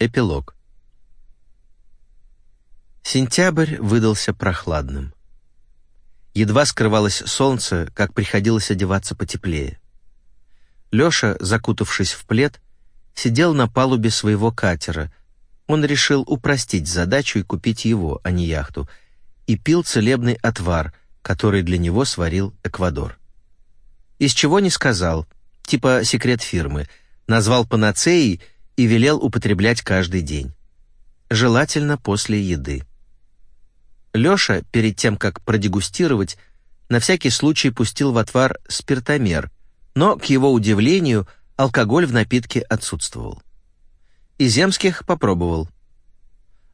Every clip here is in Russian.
Эпилог. Сентябрь выдался прохладным. Едва скрывалось солнце, как приходилось одеваться потеплее. Лёша, закутавшись в плед, сидел на палубе своего катера. Он решил упростить задачу и купить его, а не яхту, и пил целебный отвар, который для него сварил Эквадор. Из чего не сказал, типа секрет фирмы, назвал панацеей — и велел употреблять каждый день. Желательно после еды. Лёша, перед тем, как продегустировать, на всякий случай пустил в отвар спиртомер, но, к его удивлению, алкоголь в напитке отсутствовал. И Земских попробовал.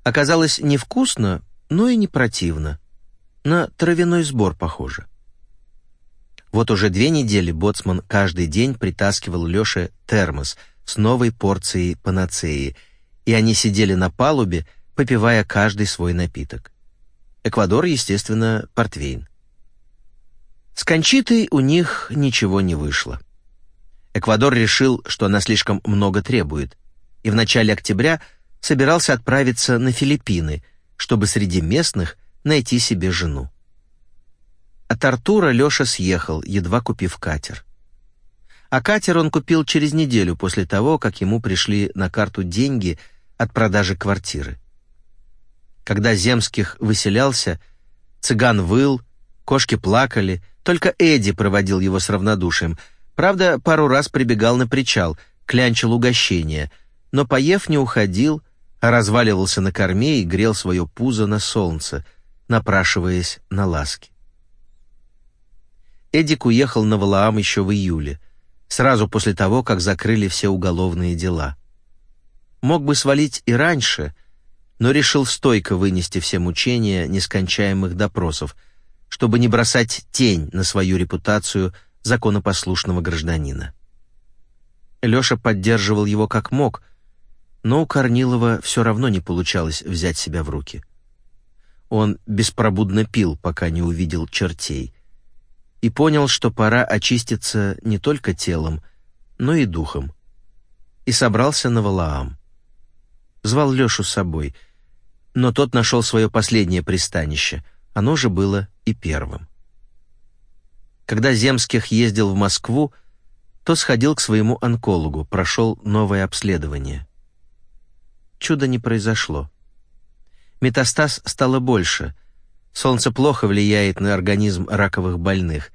Оказалось невкусно, но и не противно. На травяной сбор похоже. Вот уже две недели боцман каждый день притаскивал Лёше термос — с новой порцией панацеи, и они сидели на палубе, попивая каждый свой напиток. Эквадор, естественно, портвейн. С Кончитой у них ничего не вышло. Эквадор решил, что она слишком много требует, и в начале октября собирался отправиться на Филиппины, чтобы среди местных найти себе жену. От Артура Леша съехал, едва купив катер а катер он купил через неделю после того, как ему пришли на карту деньги от продажи квартиры. Когда Земских выселялся, цыган выл, кошки плакали, только Эдди проводил его с равнодушием. Правда, пару раз прибегал на причал, клянчил угощение, но, поев, не уходил, а разваливался на корме и грел свое пузо на солнце, напрашиваясь на ласки. Эдик уехал на Валаам еще в июле — сразу после того, как закрыли все уголовные дела. Мог бы свалить и раньше, но решил стойко вынести все мучения нескончаемых допросов, чтобы не бросать тень на свою репутацию законопослушного гражданина. Леша поддерживал его как мог, но у Корнилова все равно не получалось взять себя в руки. Он беспробудно пил, пока не увидел чертей — и понял, что пора очиститься не только телом, но и духом. И собрался на Валаам. Звал Лешу с собой, но тот нашел свое последнее пристанище. Оно же было и первым. Когда Земских ездил в Москву, то сходил к своему онкологу, прошел новое обследование. Чудо не произошло. Метастаз стало больше — Солнце плохо влияет на организм раковых больных,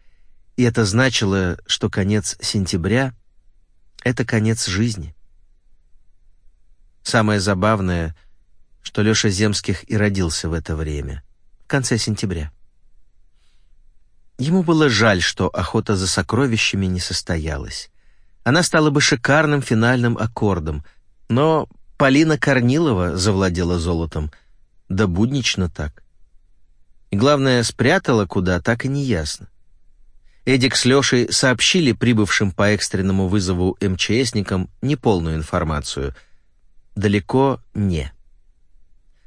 и это значило, что конец сентября — это конец жизни. Самое забавное, что Лёша Земских и родился в это время, в конце сентября. Ему было жаль, что охота за сокровищами не состоялась. Она стала бы шикарным финальным аккордом, но Полина Корнилова завладела золотом, да буднично так. Главное, спрятала куда, так и не ясно. Эдик с Лешей сообщили прибывшим по экстренному вызову МЧСникам неполную информацию. Далеко не.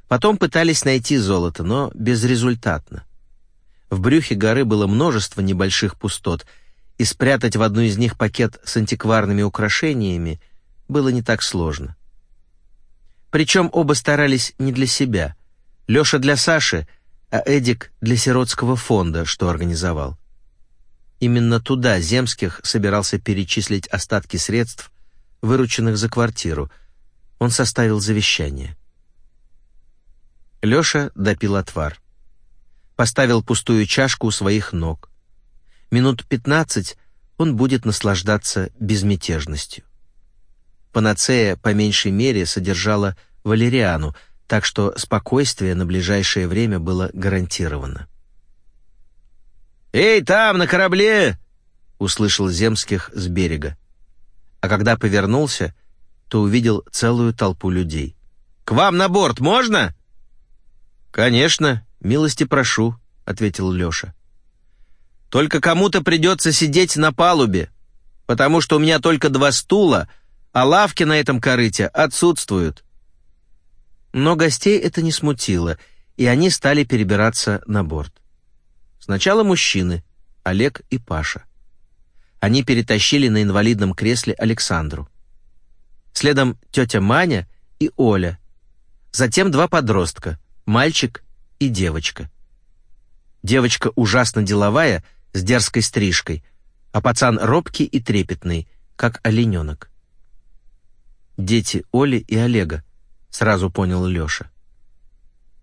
Потом пытались найти золото, но безрезультатно. В брюхе горы было множество небольших пустот, и спрятать в одну из них пакет с антикварными украшениями было не так сложно. Причем оба старались не для себя. Леша для Саши — а Эдик для сиротского фонда, что организовал. Именно туда Земских собирался перечислить остатки средств, вырученных за квартиру. Он составил завещание. Лёша допил отвар. Поставил пустую чашку у своих ног. Минут пятнадцать он будет наслаждаться безмятежностью. Панацея по меньшей мере содержала валериану — так что спокойствие на ближайшее время было гарантировано. «Эй, там, на корабле!» — услышал Земских с берега. А когда повернулся, то увидел целую толпу людей. «К вам на борт можно?» «Конечно, милости прошу», — ответил Леша. «Только кому-то придется сидеть на палубе, потому что у меня только два стула, а лавки на этом корыте отсутствуют». Но гостей это не смутило, и они стали перебираться на борт. Сначала мужчины, Олег и Паша. Они перетащили на инвалидном кресле Александру. Следом тетя Маня и Оля. Затем два подростка, мальчик и девочка. Девочка ужасно деловая, с дерзкой стрижкой, а пацан робкий и трепетный, как олененок. Дети Оли и Олега, сразу понял Леша.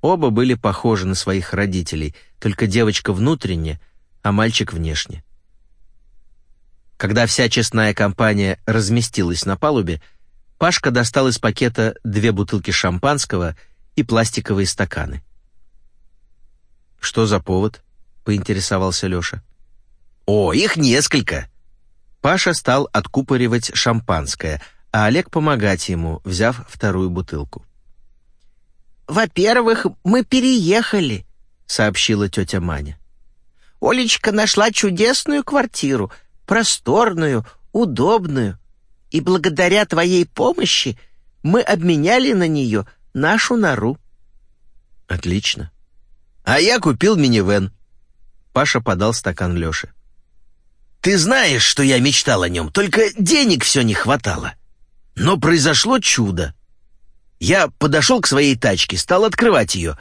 Оба были похожи на своих родителей, только девочка внутренне, а мальчик внешне. Когда вся честная компания разместилась на палубе, Пашка достал из пакета две бутылки шампанского и пластиковые стаканы. «Что за повод?» — поинтересовался Леша. «О, их несколько!» Паша стал откупоривать шампанское, а Олег помогать ему, взяв вторую бутылку. «Во-первых, мы переехали», — сообщила тетя Маня. «Олечка нашла чудесную квартиру, просторную, удобную, и благодаря твоей помощи мы обменяли на нее нашу нору». «Отлично. А я купил минивэн». Паша подал стакан Леше. «Ты знаешь, что я мечтал о нем, только денег все не хватало. Но произошло чудо. Я подошел к своей тачке, стал открывать ее,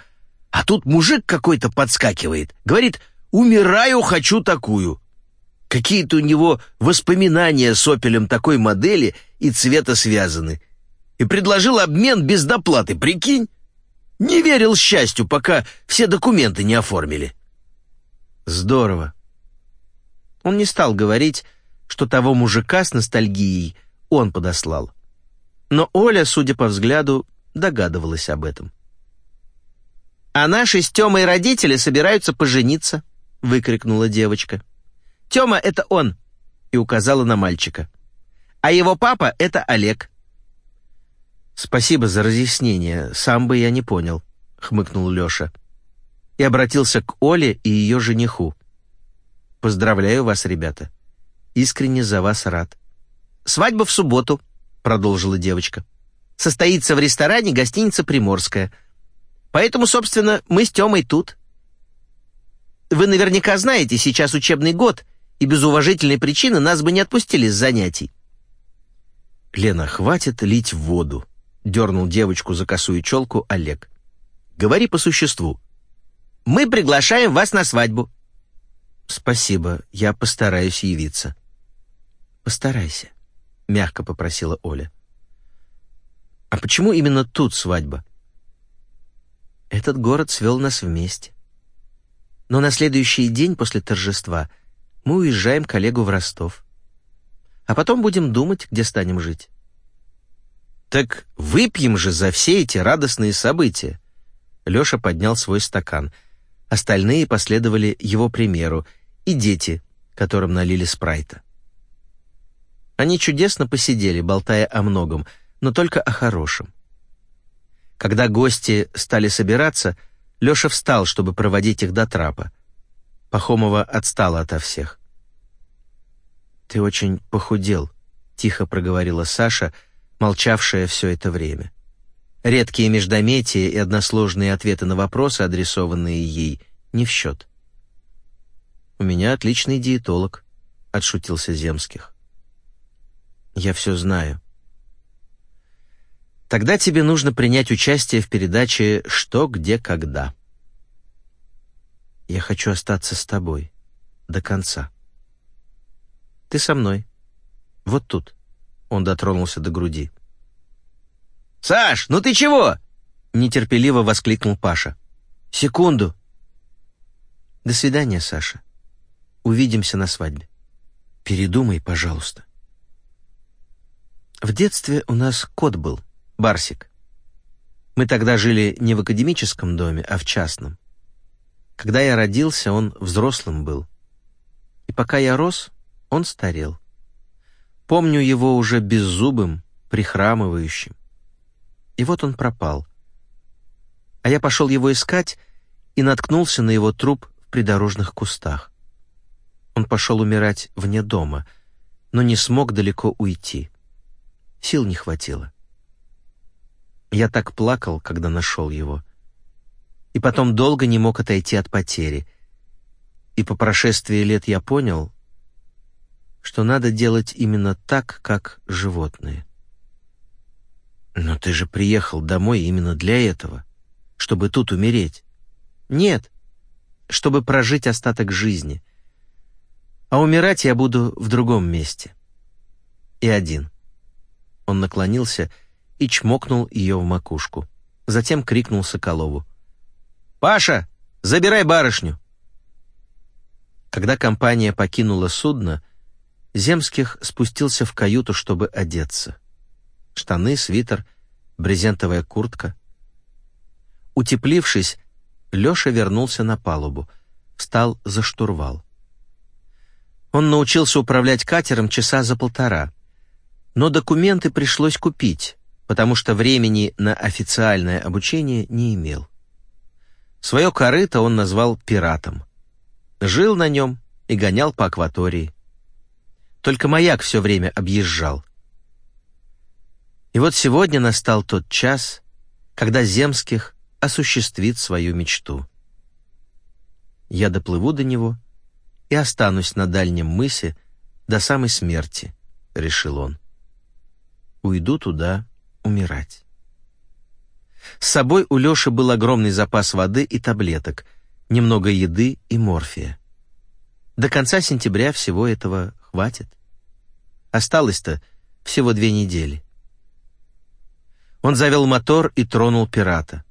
а тут мужик какой-то подскакивает, говорит, «Умираю, хочу такую». Какие-то у него воспоминания с «Опелем» такой модели и цвета связаны. И предложил обмен без доплаты, прикинь? Не верил счастью, пока все документы не оформили. Здорово. Он не стал говорить, что того мужика с ностальгией он подослал. Но Оля, судя по взгляду, догадывалась об этом. «А наши с Тёмой родители собираются пожениться», — выкрикнула девочка. Тёма — это он», — и указала на мальчика. «А его папа — это Олег». «Спасибо за разъяснение, сам бы я не понял», — хмыкнул Лёша. И обратился к Оле и её жениху. «Поздравляю вас, ребята. Искренне за вас рад». «Свадьба в субботу», — продолжила девочка. «Состоится в ресторане гостиница «Приморская». Поэтому, собственно, мы с Тёмой тут». Вы наверняка знаете, сейчас учебный год, и без уважительной причины нас бы не отпустили с занятий». «Лена, хватит лить воду», — дернул девочку за косую челку Олег. «Говори по существу». «Мы приглашаем вас на свадьбу». «Спасибо, я постараюсь явиться». «Постарайся», — мягко попросила Оля. «А почему именно тут свадьба?» «Этот город свел нас вместе. Но на следующий день после торжества мы уезжаем к Олегу в Ростов. А потом будем думать, где станем жить. Так выпьем же за все эти радостные события. Лёша поднял свой стакан. Остальные последовали его примеру, и дети, которым налили спрайта. Они чудесно посидели, болтая о многом, но только о хорошем. Когда гости стали собираться, Леша встал, чтобы проводить их до трапа. Пахомова отстала ото всех. «Ты очень похудел», — тихо проговорила Саша, молчавшая все это время. Редкие междометия и односложные ответы на вопросы, адресованные ей, не в счет. «У меня отличный диетолог», — отшутился Земских. «Я все знаю», Тогда тебе нужно принять участие в передаче «Что, где, когда». Я хочу остаться с тобой до конца. Ты со мной. Вот тут. Он дотронулся до груди. «Саш, ну ты чего?» Нетерпеливо воскликнул Паша. «Секунду». «До свидания, Саша. Увидимся на свадьбе. Передумай, пожалуйста». В детстве у нас кот был — Барсик. Мы тогда жили не в академическом доме, а в частном. Когда я родился, он взрослым был. И пока я рос, он старел. Помню его уже беззубым, прихрамывающим. И вот он пропал. А я пошел его искать и наткнулся на его труп в придорожных кустах. Он пошел умирать вне дома, но не смог далеко уйти. Сил не хватило. Я так плакал, когда нашел его. И потом долго не мог отойти от потери. И по прошествии лет я понял, что надо делать именно так, как животные. «Но ты же приехал домой именно для этого, чтобы тут умереть. Нет, чтобы прожить остаток жизни. А умирать я буду в другом месте. И один. Он наклонился и чмокнул ее в макушку. Затем крикнул Соколову. «Паша, забирай барышню!» Когда компания покинула судно, Земских спустился в каюту, чтобы одеться. Штаны, свитер, брезентовая куртка. Утеплившись, Леша вернулся на палубу, встал за штурвал. Он научился управлять катером часа за полтора, но документы пришлось купить, потому что времени на официальное обучение не имел. Свое корыто он назвал «пиратом». Жил на нем и гонял по акватории. Только маяк все время объезжал. И вот сегодня настал тот час, когда Земских осуществит свою мечту. Я доплыву до него и останусь на дальнем мысе до самой смерти, решил он. Уйду туда умирать. С собой у Лёши был огромный запас воды и таблеток, немного еды и морфия. До конца сентября всего этого хватит. Осталось-то всего две недели. Он завел мотор и тронул пирата.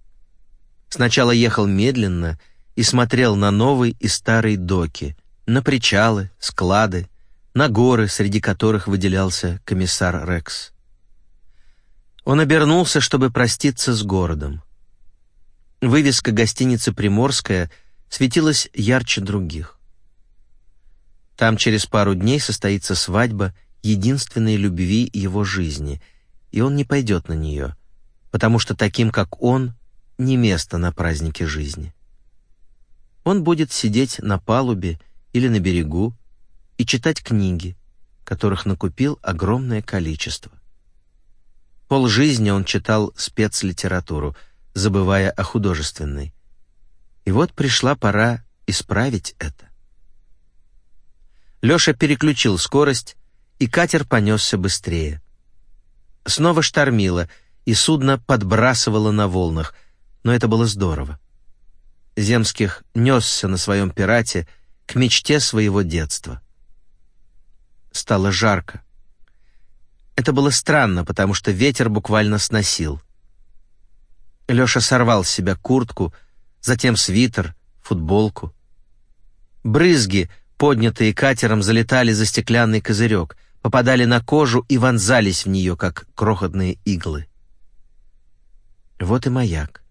Сначала ехал медленно и смотрел на новый и старый доки, на причалы, склады, на горы, среди которых выделялся комиссар Рекс. Он обернулся, чтобы проститься с городом. Вывеска гостиницы «Приморская» светилась ярче других. Там через пару дней состоится свадьба единственной любви его жизни, и он не пойдет на нее, потому что таким, как он, не место на празднике жизни. Он будет сидеть на палубе или на берегу и читать книги, которых накупил огромное количество. Пол жизни он читал спецлитературу, забывая о художественной. И вот пришла пора исправить это. Лёша переключил скорость, и катер понесся быстрее. Снова штормило, и судно подбрасывало на волнах, но это было здорово. Земских несся на своем пирате к мечте своего детства. Стало жарко. Это было странно, потому что ветер буквально сносил. Лёша сорвал с себя куртку, затем свитер, футболку. Брызги, поднятые катером, залетали за стеклянный козырек, попадали на кожу и вонзались в нее, как крохотные иглы. Вот и маяк.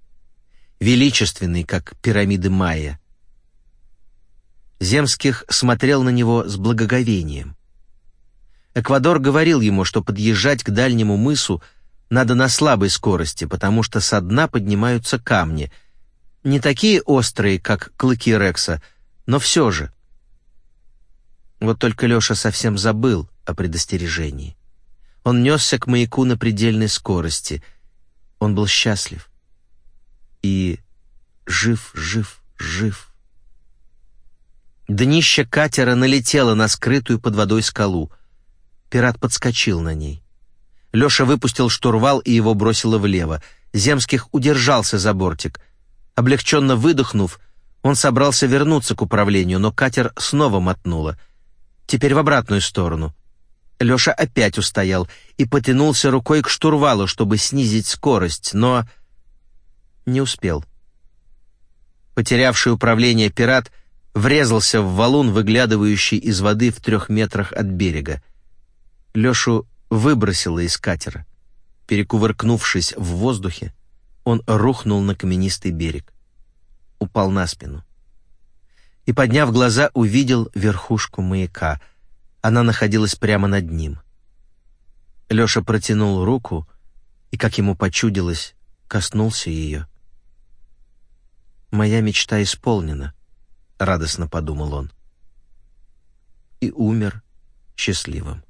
Величественный, как пирамиды Майя. Земских смотрел на него с благоговением. Эквадор говорил ему, что подъезжать к дальнему мысу надо на слабой скорости, потому что со дна поднимаются камни. Не такие острые, как клыки Рекса, но все же. Вот только Леша совсем забыл о предостережении. Он несся к маяку на предельной скорости. Он был счастлив. И жив, жив, жив. Днище катера налетело на скрытую под водой скалу — Пират подскочил на ней. Леша выпустил штурвал и его бросило влево. Земских удержался за бортик. Облегченно выдохнув, он собрался вернуться к управлению, но катер снова мотнуло. Теперь в обратную сторону. Леша опять устоял и потянулся рукой к штурвалу, чтобы снизить скорость, но не успел. Потерявший управление пират врезался в валун, выглядывающий из воды в трех метрах от берега. Лешу выбросило из катера. Перекувыркнувшись в воздухе, он рухнул на каменистый берег. Упал на спину. И, подняв глаза, увидел верхушку маяка. Она находилась прямо над ним. Леша протянул руку и, как ему почудилось, коснулся ее. «Моя мечта исполнена», — радостно подумал он. И умер счастливым.